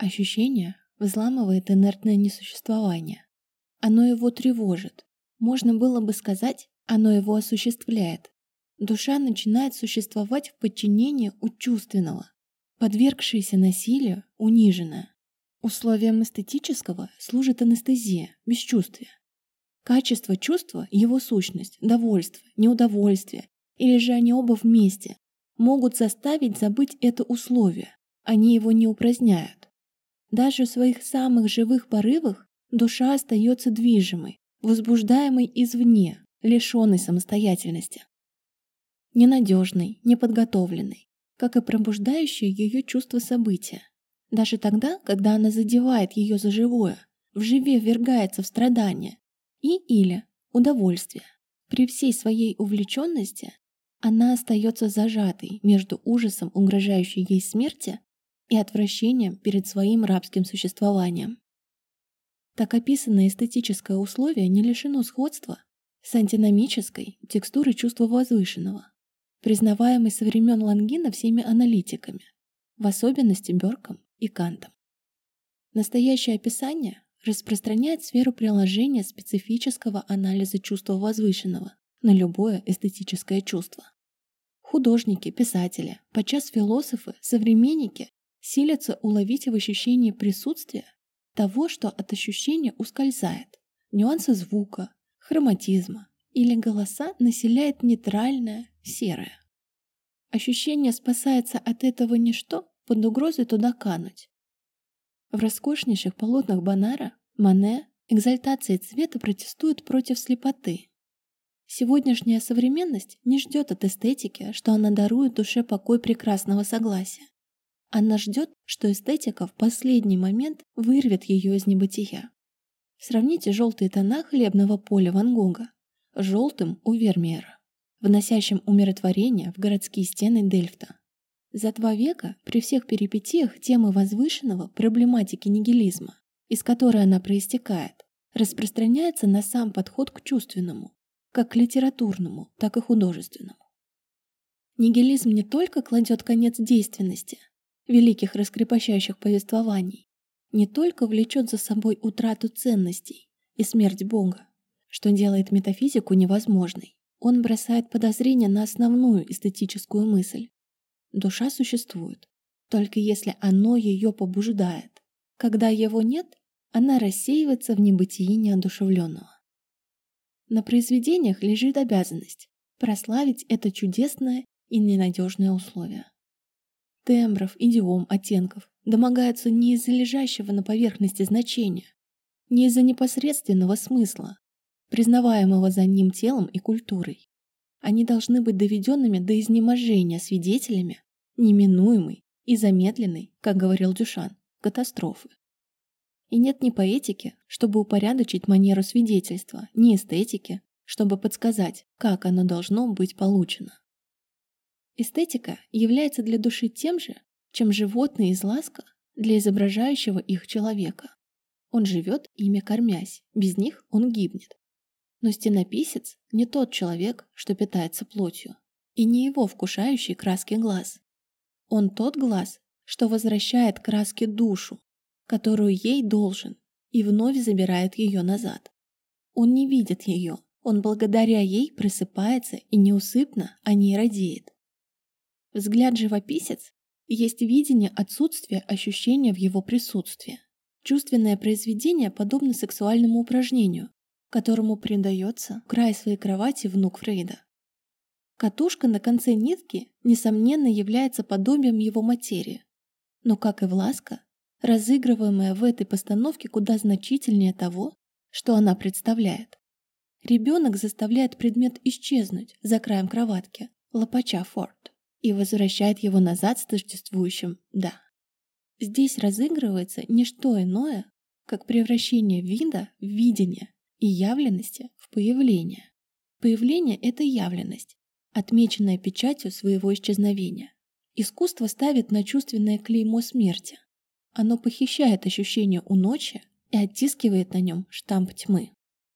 Ощущение взламывает инертное несуществование. Оно его тревожит. Можно было бы сказать, оно его осуществляет. Душа начинает существовать в подчинении у чувственного, подвергшаяся насилию, униженная. Условием эстетического служит анестезия, бесчувствие. Качество чувства, его сущность, довольство, неудовольствие, или же они оба вместе, могут заставить забыть это условие, они его не упраздняют. Даже в своих самых живых порывах душа остается движимой, возбуждаемой извне, лишенной самостоятельности. Ненадежной, неподготовленной, как и пробуждающее ее чувство события. Даже тогда, когда она задевает ее за живое, вживе ввергается в страдания и или удовольствие. При всей своей увлеченности она остается зажатой между ужасом угрожающей ей смерти и отвращением перед своим рабским существованием. Так описанное эстетическое условие не лишено сходства с антиномической текстурой чувства возвышенного, признаваемой со времен Лангина всеми аналитиками, в особенности Бёрком и Кантом. Настоящее описание распространяет сферу приложения специфического анализа чувства возвышенного на любое эстетическое чувство. Художники, писатели, подчас философы, современники силятся уловить в ощущении присутствия того, что от ощущения ускользает, нюансы звука, хроматизма или голоса населяет нейтральное, серое. Ощущение спасается от этого ничто под угрозой туда кануть. В роскошнейших полотнах Бонара, Мане, экзальтация цвета протестуют против слепоты. Сегодняшняя современность не ждет от эстетики, что она дарует душе покой прекрасного согласия. Она ждет, что эстетика в последний момент вырвет ее из небытия. Сравните желтые тона хлебного поля Ван Гога с желтым у Вермеера, вносящим умиротворение в городские стены Дельфта. За два века при всех перипетиях темы возвышенного проблематики нигилизма, из которой она проистекает, распространяется на сам подход к чувственному, как к литературному, так и художественному. Нигилизм не только кладет конец действенности, великих раскрепощающих повествований, не только влечет за собой утрату ценностей и смерть Бога, что делает метафизику невозможной. Он бросает подозрение на основную эстетическую мысль. Душа существует, только если оно ее побуждает. Когда его нет, она рассеивается в небытии неодушевленного. На произведениях лежит обязанность прославить это чудесное и ненадежное условие тембров, идиом, оттенков домогаются не из-за лежащего на поверхности значения, не из-за непосредственного смысла, признаваемого за ним телом и культурой. Они должны быть доведенными до изнеможения свидетелями неминуемой и замедленной, как говорил Дюшан, катастрофы. И нет ни поэтики, чтобы упорядочить манеру свидетельства, ни эстетики, чтобы подсказать, как оно должно быть получено. Эстетика является для души тем же, чем животные из ласка для изображающего их человека. Он живет, ими кормясь, без них он гибнет. Но стенописец не тот человек, что питается плотью, и не его вкушающий краски глаз. Он тот глаз, что возвращает краске душу, которую ей должен, и вновь забирает ее назад. Он не видит ее, он благодаря ей просыпается и неусыпно о ней радеет. Взгляд живописец есть видение отсутствия ощущения в его присутствии. Чувственное произведение подобно сексуальному упражнению, которому предается край своей кровати внук Фрейда. Катушка на конце нитки, несомненно, является подобием его материи, но, как и власка, разыгрываемая в этой постановке куда значительнее того, что она представляет. Ребенок заставляет предмет исчезнуть за краем кроватки, лопача форт и возвращает его назад с торжествующим «да». Здесь разыгрывается не что иное, как превращение вида в видение и явленности в появление. Появление — это явленность, отмеченная печатью своего исчезновения. Искусство ставит на чувственное клеймо смерти. Оно похищает ощущение у ночи и оттискивает на нем штамп тьмы.